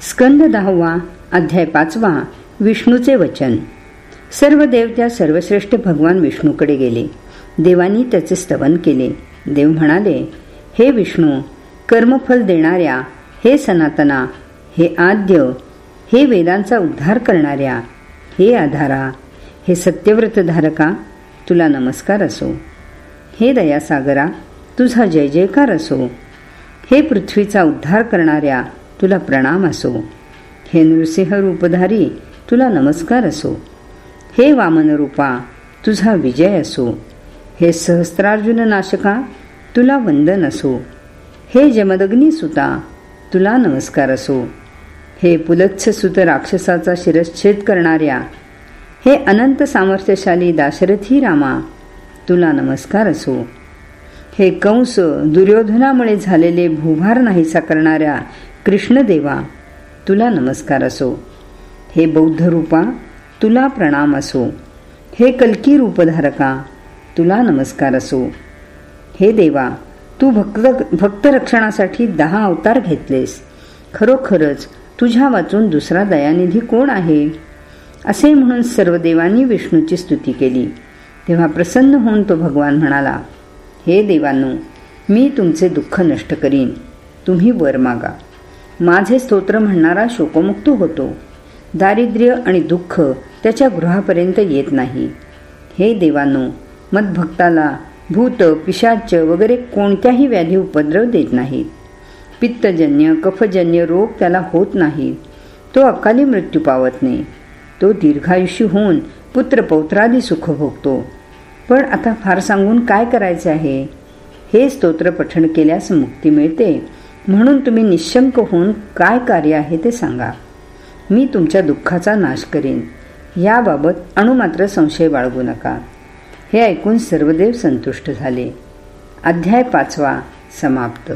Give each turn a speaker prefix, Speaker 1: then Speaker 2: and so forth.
Speaker 1: स्कंद दहावा अध्याय पाचवा विष्णूचे वचन. सर्व देव त्या सर्वश्रेष्ठ भगवान विष्णूकडे गेले. देवानी त्याचे स्तवन केले. देव म्हणाले हे विष्णू कर्मफल देणाऱ्या हे सनातना हे आद्य हे वेदांचा उद्धार करणाऱ्या हे आधारा हे सत्यव्रत धारका तुला नमस्कार असो. हे दयासागरा तुझा जय जयकार असो. हे पृथ्वीचा उद्धार करणाऱ्या तुला प्रणाम असो. हे नृसिंह रूपधारी तुला नमस्कार असो. हे वामन रूपा तुझा विजय असो. हे सहस्त्रार्जुन नाशका तुला वंदन असो. हे जमदग्नी सुता तुला नमस्कार असो. हे पुलच्छ सुत राक्षसाचा शिरच्छेद करणाऱ्या हे अनंत सामर्थ्यशाली दाशरथी रामा तुला नमस्कार असो. हे कंस दुर्योधनामुळे झालेले भूभार नाहीसा करणाऱ्या कृष्णदेवा तुला नमस्कार असो. हे बौद्ध रूपा तुला प्रणाम असो. हे कलकी रूपधारका तुला नमस्कार असो. हे देवा तू भक्त भक्त रक्षणासाठी दहा अवतार घेतलेस. खरोखरच तुझ्या वाचून दुसरा दयानिधी कोण आहे? असे म्हणून सर्व देवांनी विष्णूची स्तुती केली. तेव्हा प्रसन्न होऊन तो भगवान म्हणाला हे देवांनो मी तुमचे दुःख नष्ट करीन. तुम्ही वर मागा. माझे स्तोत्र म्हणणारा शोकमुक्त होतो. दारिद्र्य आणि दुःख त्याच्या गृहापर्यंत येत नाही. हे देवानो मदभक्ताला भूत पिशाच वगैरे कोणत्याही व्याधी उपद्रव देत नाहीत. पित्तजन्य कफजन्य रोग त्याला होत नाही. तो अकाली मृत्यू पावत नाही. तो दीर्घायुषी होऊन पुत्रपौत्रादी सुख भोगतो. पण आता फार सांगून काय करायचे आहे? हे स्तोत्र पठण केल्यास मुक्ती मिळते. म्हणून तुम्ही निशंक होऊन काय कार्य आहे ते सांगा. मी तुमच्या दुःखाचा नाश करीन. याबाबत अणुमात्र संशय बाळगू नका. हे ऐकून सर्वदेव संतुष्ट झाले. अध्याय पाचवा समाप्त.